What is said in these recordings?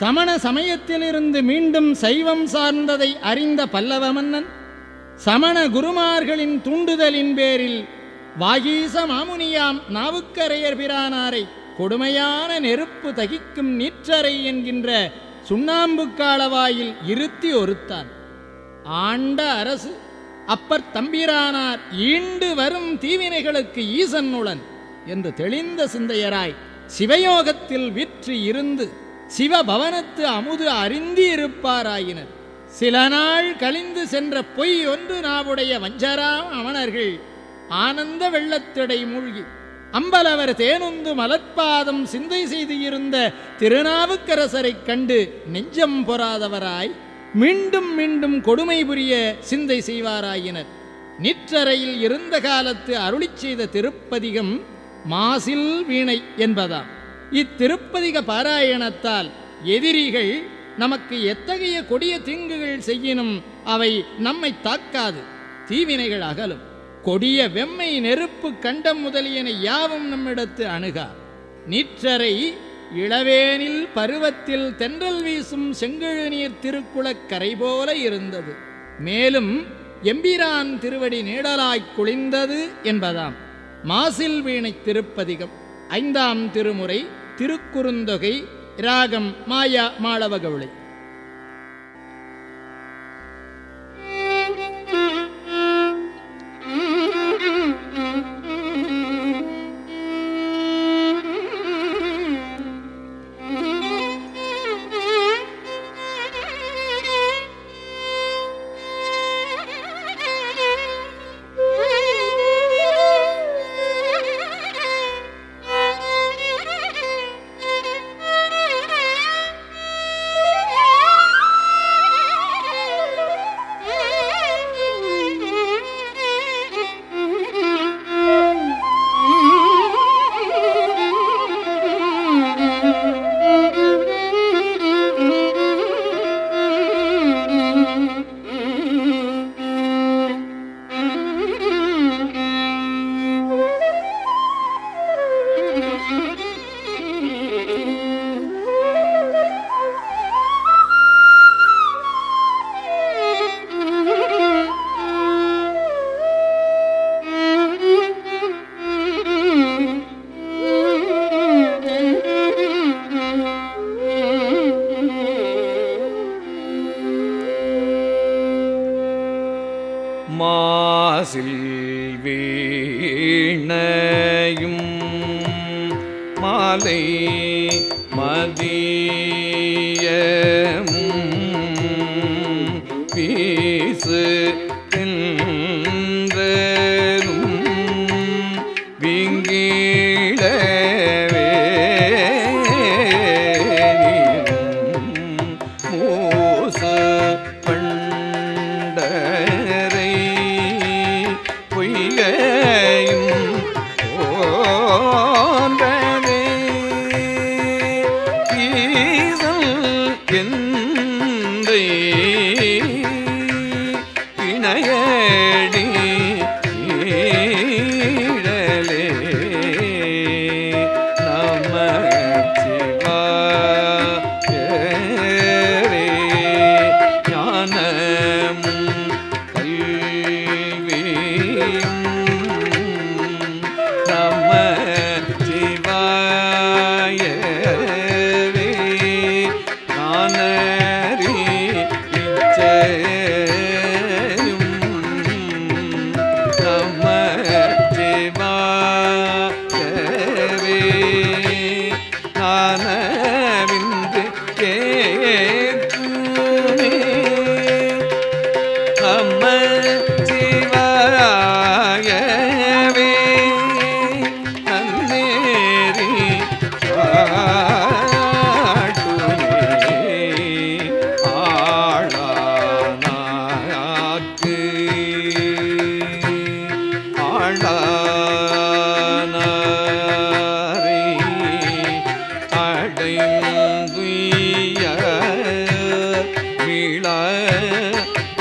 சமண சமயத்திலிருந்து மீண்டும் சைவம் சார்ந்ததை அறிந்த பல்லவ மன்னன் சமண குருமார்களின் தூண்டுதலின் பேரில் வாகீச மாமுனியாம் நாவுக்கரையர் பிரானாரை கொடுமையான நெருப்பு தகிக்கும் நீற்றரை என்கின்ற சுண்ணாம்புக்காளவாயில் இருத்தி ஒருத்தான். ஆண்ட அரசு அப்பர் தம்பிரானார் ஈண்டு வரும் தீவினைகளுக்கு ஈசன்னுடன் என்று தெளிந்த சிந்தையராய் சிவயோகத்தில் விற்று இருந்து சிவபவனத்து அமுது அறிந்தி இருப்பாராயினர் சில நாள் கழிந்து சென்ற பொய் ஒன்று நாவுடைய வஞ்சராம் அமணர்கள் ஆனந்த வெள்ளத்திடை மூழ்கி அம்பலவர் தேனுந்து மலர்பாதம் சிந்தை செய்து இருந்த திருநாவுக்கரசரைக் கண்டு நெஞ்சம் பொறாதவராய் மீண்டும் மீண்டும் கொடுமை புரிய சிந்தை செய்வாராயினர். நிற்றரையில் இருந்த காலத்து அருளிச் செய்த திருப்பதிகம் மாசில் வீணை என்பதாம். இத்திருப்பதிக பாராயணத்தால் எதிரிகள் நமக்கு எத்தகைய கொடிய தீங்குகள் செய்யினும் அவை நம்மை தாக்காது. தீவினைகள் அகலும். கொடிய வெம்மை நெருப்பு கண்டம் முதலியன யாவும் நம்மிடத்து அணுகா. நீற்றரை இளவேனில் பருவத்தில் தென்றல் வீசும் செங்கழு நீர் திருக்குளக் கரை போல இருந்தது. மேலும் எம்பிரான் திருவடி நீடலாய்க் குளிந்தது என்பதாம். மாசில் வீணை திருப்பதிகம். ஐந்தாம் திருமுறை திருக்குறுந்தொகை ராகம் மாயா மாளவகவுளை மாலை மதி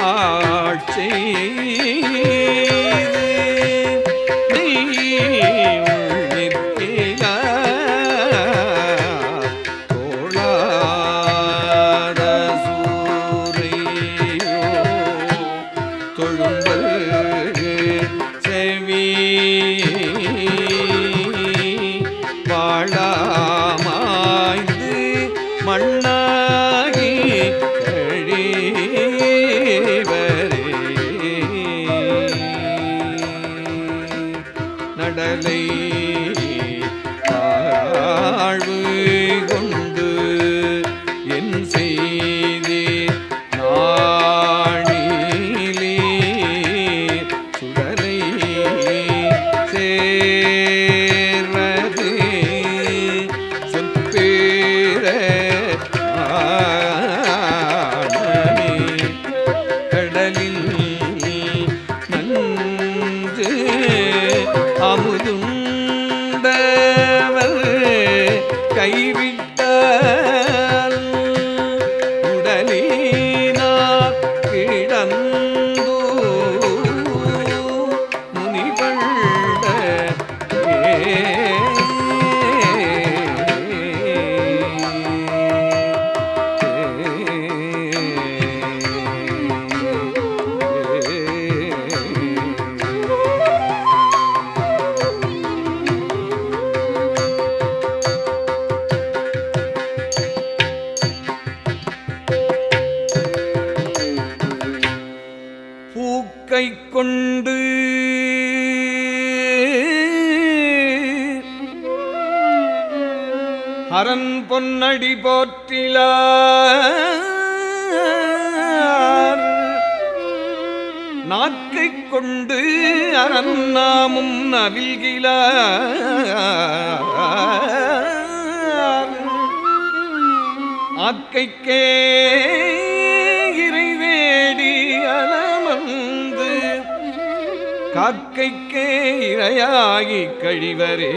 ஆட்சி. என் செய்தி நாணிலே சுடலை சேர்வது செப்பேர கடலில் நஞ்சு அமுதுண்டவர் கைவிட்டால் அரண் பொன்னடி போற்றிலார். நாக்கை கொண்டு அரண் நாமும் நவில்கிலார் ஆக்கைக்கே இறைவேடி அலமந்து காக்கைக்கே இரையாகி கழிவரே.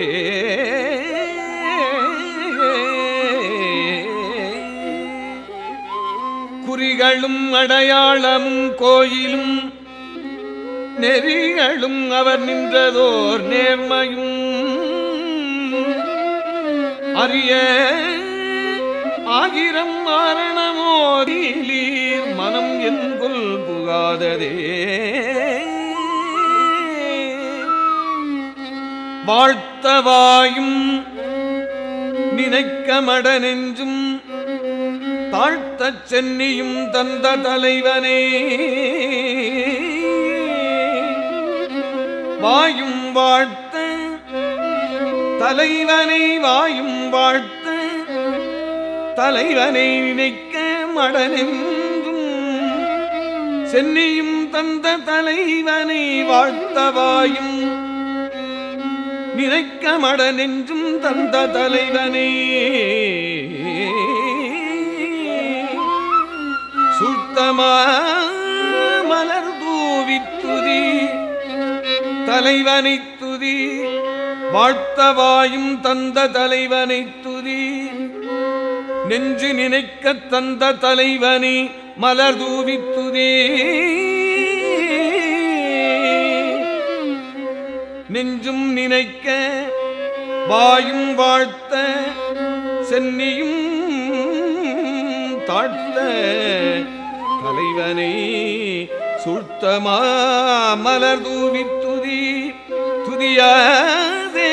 நெறிகளும் அடையாளமும் கோயிலும். நெறிகளும் அவர் நின்றதோர் நேர்மையும். அரிய ஆகிரம் மாரணமோதிலீர் மனம் என்குள் புகாததே. வாழ்த்தவாயும் நினைக்க மட நெஞ்சும் தாழ்த்தச் சென்னியும் தந்த தலைவனே. வாயும் வாழ்த்த தலைவனை வாயும் வாழ்த்த தலைவனை நினைக்க மடனென்றும் சென்னியும் தந்த தலைவனை வாழ்த்தவாயும் நினைக்க மடனென்றும் தந்த தலைவனே. சுத்தமா மலர் தூவித்துதி தலைவனை துதி வாழ்த்தவாயும் தந்த தலைவனை துதி நெஞ்சு நினைக்க தந்த தலைவனை மலர் தூவித்துதி. நெஞ்சும் நினைக்க வாயும் வாழ்த்த சென்னியும் தாழ்த்த. தலைவனை சுழ்த்தமா மலர் தூவித்துதி துதியாதே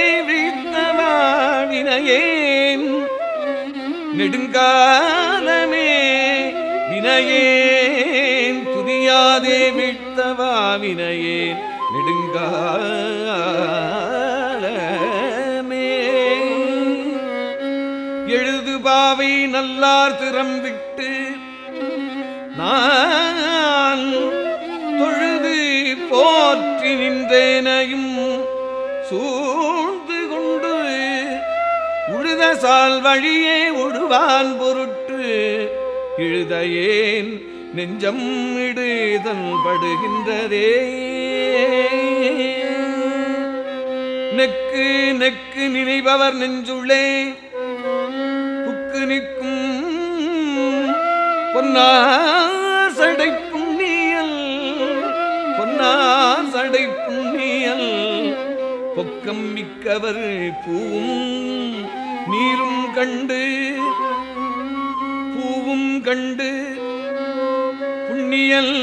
வினையேன் நெடுங்காலமே வினையேன் துதியாதே விட்டவா வினையேன் நெடுங்காலமே எழுது பாவை நல்லார் திறம் விட்டு நான் தொழுது போற்றி நின்றேனையும் சூழ்ந்து கொண்டு உழுதசால் வழியே ஒழுவான் பொருட்டு இழுதையேன் நெஞ்சம் இடுதல் படுகின்றதே நெக்கு நெக்கு நினைபவர் நெஞ்சுள்ளே புக்கு நிற்கும் பொன்னாசடை புண்ணியல் பொன்னாசடை புண்ணியல். பொக்கம் மிக்கவர் பூவும் நீரும் கண்டு பூவும் கண்டு புண்ணியல்.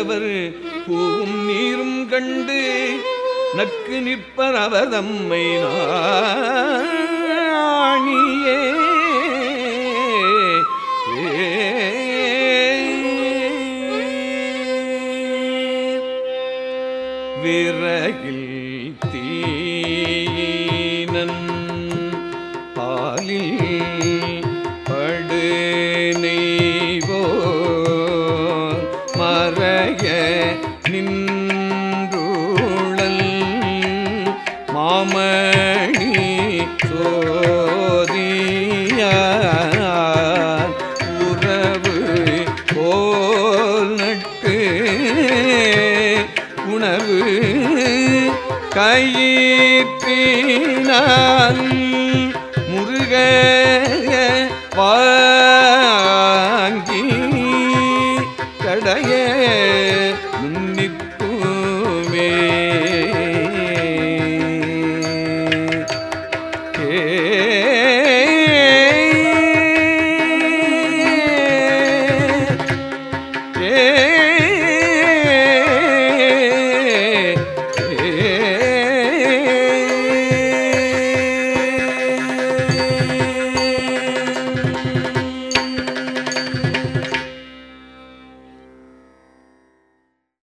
நக்கவர் பூவும் நீரும் கண்டு நக்கு நிற்பர் அவர் தம்மை நான். உணவு கயிற்றினால் முருகன்